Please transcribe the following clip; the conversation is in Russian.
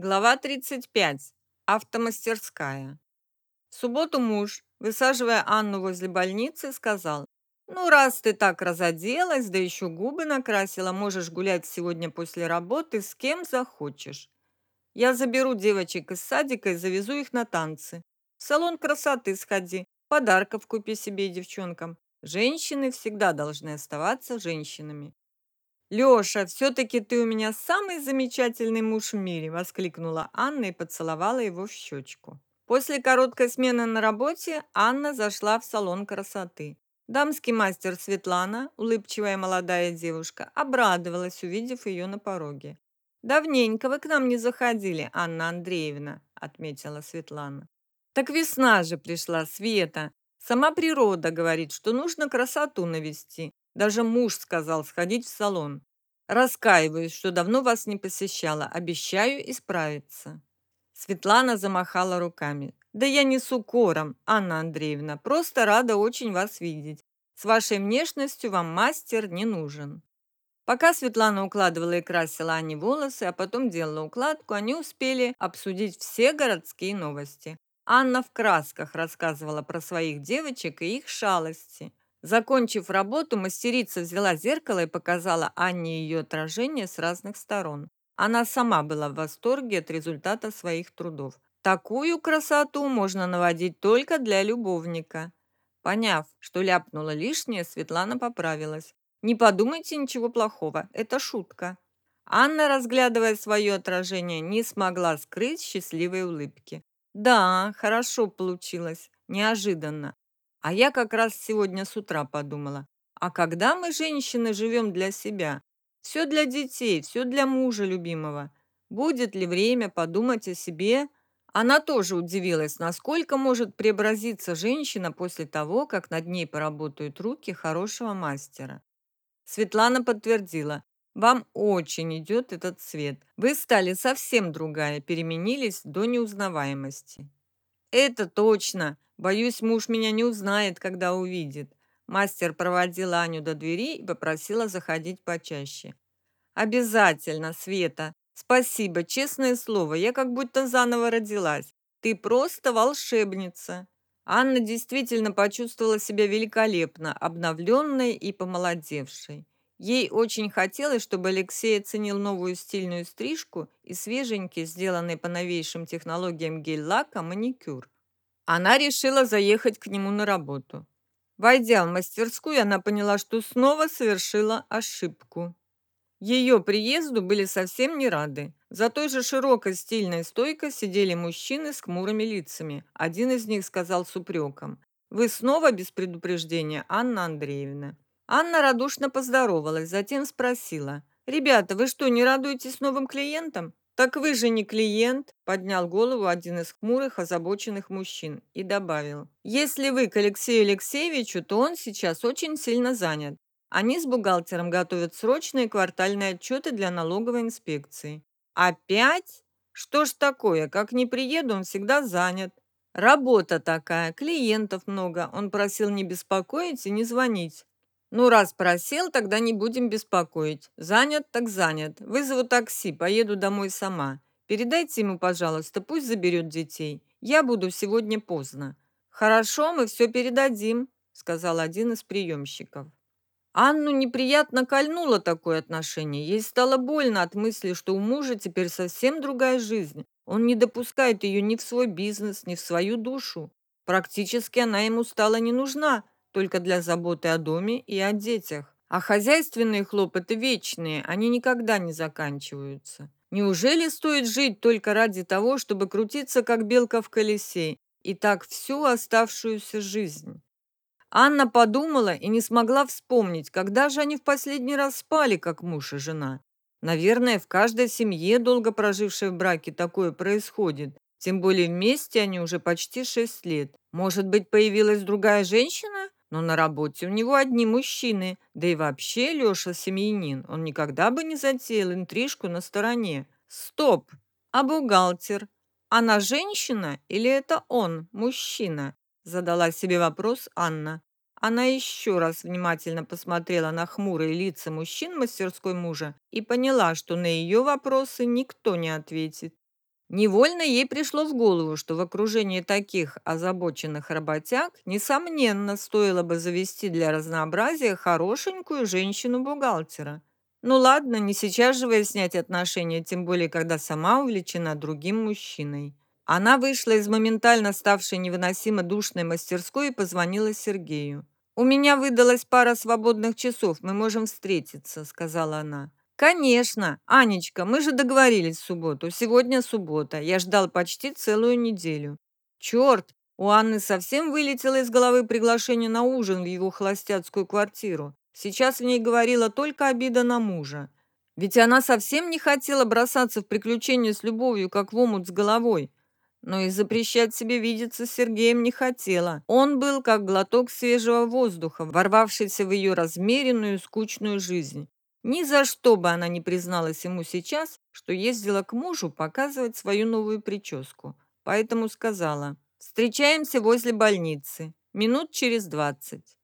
Глава 35. Автомастерская. В субботу муж, высаживая Анну возле больницы, сказал, «Ну, раз ты так разоделась, да еще губы накрасила, можешь гулять сегодня после работы с кем захочешь. Я заберу девочек из садика и завезу их на танцы. В салон красоты сходи, подарков купи себе и девчонкам. Женщины всегда должны оставаться женщинами. «Лёша, всё-таки ты у меня самый замечательный муж в мире!» – воскликнула Анна и поцеловала его в щёчку. После короткой смены на работе Анна зашла в салон красоты. Дамский мастер Светлана, улыбчивая молодая девушка, обрадовалась, увидев её на пороге. «Давненько вы к нам не заходили, Анна Андреевна», – отметила Светлана. «Так весна же пришла, Света. Сама природа говорит, что нужно красоту навести. Даже муж сказал сходить в салон. Раскаиваюсь, что давно вас не посещала. Обещаю исправиться. Светлана замахала руками. Да я не с укором, Анна Андреевна. Просто рада очень вас видеть. С вашей внешностью вам мастер не нужен. Пока Светлана укладывала и красила Ане волосы, а потом делала укладку, они успели обсудить все городские новости. Анна в красках рассказывала про своих девочек и их шалости. Закончив работу, мастерица взяла зеркало и показала Анне ее отражение с разных сторон. Она сама была в восторге от результата своих трудов. Такую красоту можно наводить только для любовника. Поняв, что ляпнула лишнее, Светлана поправилась. Не подумайте ничего плохого, это шутка. Анна, разглядывая свое отражение, не смогла скрыть счастливой улыбки. Да, хорошо получилось, неожиданно. А я как раз сегодня с утра подумала, а когда мы, женщины, живем для себя? Все для детей, все для мужа любимого. Будет ли время подумать о себе? Она тоже удивилась, насколько может преобразиться женщина после того, как над ней поработают руки хорошего мастера. Светлана подтвердила, вам очень идет этот цвет. Вы стали совсем другая, переменились до неузнаваемости. Это точно. Боюсь, муж меня не узнает, когда увидит. Мастер проводил Аню до двери и попросила заходить почаще. Обязательно, Света. Спасибо, честное слово, я как будто заново родилась. Ты просто волшебница. Анна действительно почувствовала себя великолепно, обновленной и помолодевшей. Ей очень хотелось, чтобы Алексей оценил новую стильную стрижку и свеженький, сделанный по новейшим технологиям гель-лака, маникюр. Она решила заехать к нему на работу. Войдя в мастерскую, она поняла, что снова совершила ошибку. Ее приезду были совсем не рады. За той же широкой стильной стойкой сидели мужчины с хмурыми лицами. Один из них сказал с упреком. «Вы снова без предупреждения, Анна Андреевна?» Анна радушно поздоровалась, затем спросила. «Ребята, вы что, не радуетесь новым клиентам?» «Так вы же не клиент», – поднял голову один из хмурых, озабоченных мужчин и добавил. «Если вы к Алексею Алексеевичу, то он сейчас очень сильно занят. Они с бухгалтером готовят срочные квартальные отчеты для налоговой инспекции». «Опять? Что ж такое? Как не приеду, он всегда занят». «Работа такая, клиентов много. Он просил не беспокоить и не звонить. Ну, раз просил, тогда не будем беспокоить. Занят, так занят. Вызову такси, поеду домой сама. Передайте ему, пожалуйста, пусть заберет детей. Я буду сегодня поздно. Хорошо, мы все передадим, сказал один из приемщиков. Анну неприятно кольнуло такое отношение. Ей стало больно от мысли, что у мужа теперь совсем другая жизнь. Он не допускает ее ни в свой бизнес, ни в свою душу. Практически она ему стала не нужна только для заботы о доме и о детях. А хозяйственные хлопоты вечные, они никогда не заканчиваются. Неужели стоит жить только ради того, чтобы крутиться, как белка в колесе, и так всю оставшуюся жизнь? Анна подумала и не смогла вспомнить, когда же они в последний раз спали, как муж и жена. Наверное, в каждой семье, долго прожившей в браке, такое происходит. Тем более вместе они уже почти шесть лет. Может быть, появилась другая женщина? Но на работе у него одни мужчины, да и вообще Лёша семьянин. Он никогда бы не затеял интрижку на стороне. Стоп! А бухгалтер? Она женщина или это он, мужчина? Задала себе вопрос Анна. Она еще раз внимательно посмотрела на хмурые лица мужчин мастерской мужа и поняла, что на ее вопросы никто не ответит. Невольно ей пришло в голову, что в окружении таких озабоченных работяг, несомненно, стоило бы завести для разнообразия хорошенькую женщину-бухгалтера. Ну ладно, не сейчас же выяснять отношения, тем более, когда сама увлечена другим мужчиной. Она вышла из моментально ставшей невыносимо душной мастерской и позвонила Сергею. «У меня выдалась пара свободных часов, мы можем встретиться», — сказала она. «Конечно! Анечка, мы же договорились в субботу. Сегодня суббота. Я ждал почти целую неделю». «Черт! У Анны совсем вылетело из головы приглашение на ужин в его холостяцкую квартиру. Сейчас в ней говорила только обида на мужа. Ведь она совсем не хотела бросаться в приключения с любовью, как в омут с головой но и запрещать себе видеться с Сергеем не хотела. Он был как глоток свежего воздуха, ворвавшийся в ее размеренную, скучную жизнь. Ни за что бы она не призналась ему сейчас, что ездила к мужу показывать свою новую прическу. Поэтому сказала, встречаемся возле больницы, минут через двадцать.